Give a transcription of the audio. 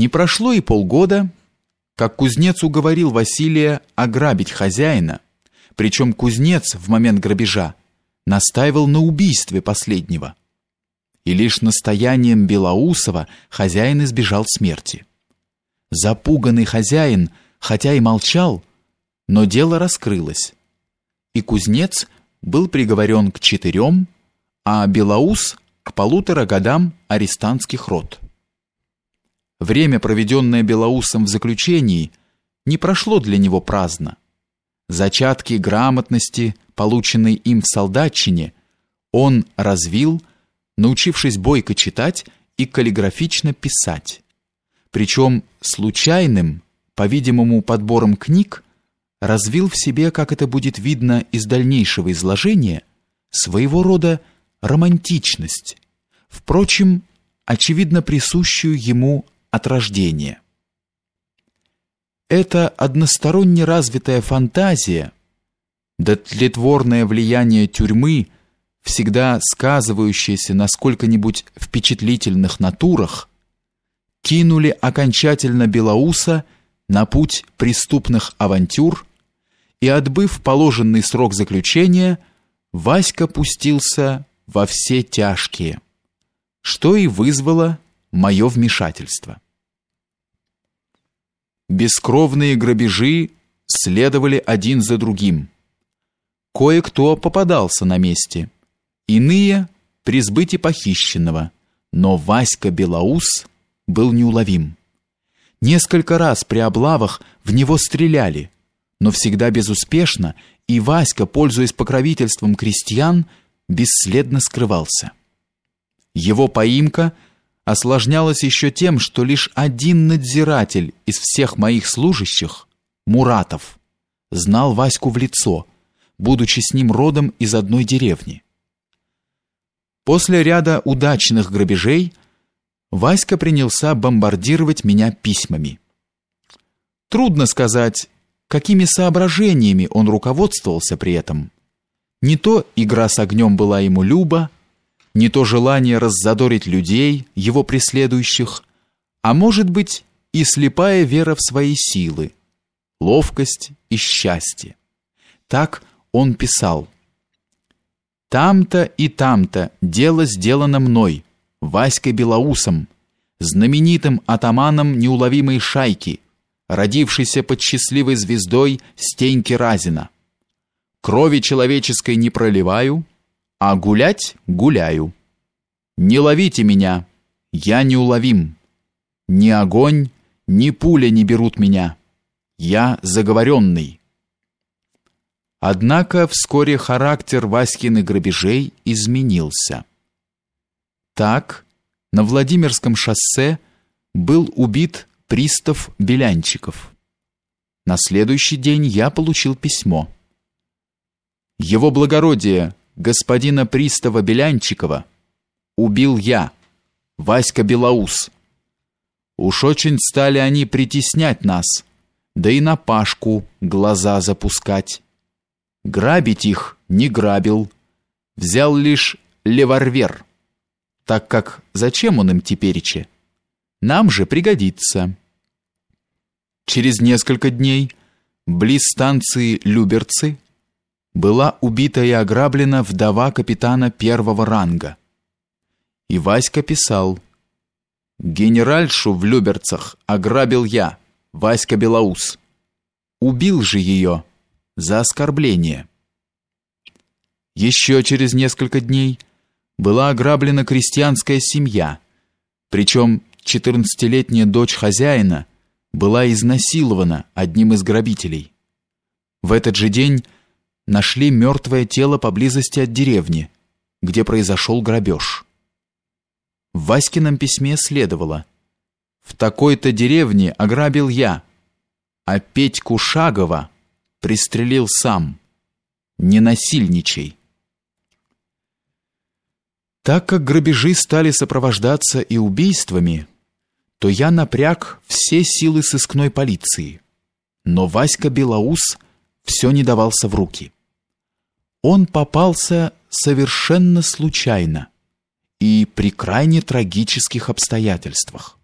Не прошло и полгода, как кузнец уговорил Василия ограбить хозяина, причем кузнец в момент грабежа настаивал на убийстве последнего. И лишь настоянием Белоусова хозяин избежал смерти. Запуганный хозяин, хотя и молчал, но дело раскрылось. И кузнец был приговорен к четырем, а Белоус к полутора годам арестантских рот. Время, проведенное Белоусом в заключении, не прошло для него праздно. Зачатки грамотности, полученные им в солдатчине, он развил, научившись бойко читать и каллиграфично писать. Причем случайным, по-видимому, подбором книг развил в себе, как это будет видно из дальнейшего изложения, своего рода романтичность, впрочем, очевидно присущую ему от рождения. Эта односторонне развитая фантазия, да тлетворное влияние тюрьмы, всегда сказывающееся на сколько-нибудь впечатлительных натурах, кинули окончательно Белоуса на путь преступных авантюр, и, отбыв положенный срок заключения, Васька пустился во все тяжкие, что и вызвало мое вмешательство. Бескровные грабежи следовали один за другим. Кое-кто попадался на месте, иные при сбытии похищенного, но Васька Белоус был неуловим. Несколько раз при облавах в него стреляли, но всегда безуспешно, и Васька, пользуясь покровительством крестьян, бесследно скрывался. Его поимка осложнялась еще тем, что лишь один надзиратель из всех моих служащих, Муратов, знал Ваську в лицо, будучи с ним родом из одной деревни. После ряда удачных грабежей Васька принялся бомбардировать меня письмами. Трудно сказать, какими соображениями он руководствовался при этом. Не то игра с огнем была ему люба, не то желание раззадорить людей, его преследующих, а может быть и слепая вера в свои силы, ловкость и счастье. Так он писал. «Там-то и там-то дело сделано мной, Васькой Белоусом, знаменитым атаманом неуловимой шайки, родившейся под счастливой звездой Стеньки Разина. Крови человеческой не проливаю, а гулять гуляю. Не ловите меня, я неуловим. Ни огонь, ни пуля не берут меня. Я заговоренный. Однако вскоре характер Васькиных грабежей изменился. Так, на Владимирском шоссе был убит пристав Белянчиков. На следующий день я получил письмо. Его благородие, господина пристава Белянчикова, убил я, Васька Белоус. Уж очень стали они притеснять нас, да и на Пашку глаза запускать. Грабить их не грабил, взял лишь леварвер, так как зачем он им теперече? Нам же пригодится. Через несколько дней близ станции Люберцы была убита и ограблена вдова капитана первого ранга. И Васька писал: Генеральшу в Люберцах ограбил я, Васька Белоус. Убил же ее за оскорбление. Еще через несколько дней была ограблена крестьянская семья, причем четырнадцатилетняя дочь хозяина была изнасилована одним из грабителей. В этот же день нашли мертвое тело поблизости от деревни, где произошел грабеж. В Васькином письме следовало «В такой-то деревне ограбил я, а Петьку Шагова пристрелил сам. Не насильничай». Так как грабежи стали сопровождаться и убийствами, то я напряг все силы сыскной полиции. Но Васька Белоус все не давался в руки он попался совершенно случайно и при крайне трагических обстоятельствах.